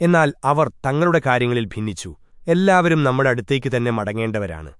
എന്നാൽ അവർ തങ്ങളുടെ കാര്യങ്ങളിൽ ഭിന്നിച്ചു. എല്ലാവരും നമ്മുടെ അടുത്തേക്ക് തന്നെ മടങ്ങേണ്ടവരാണ്.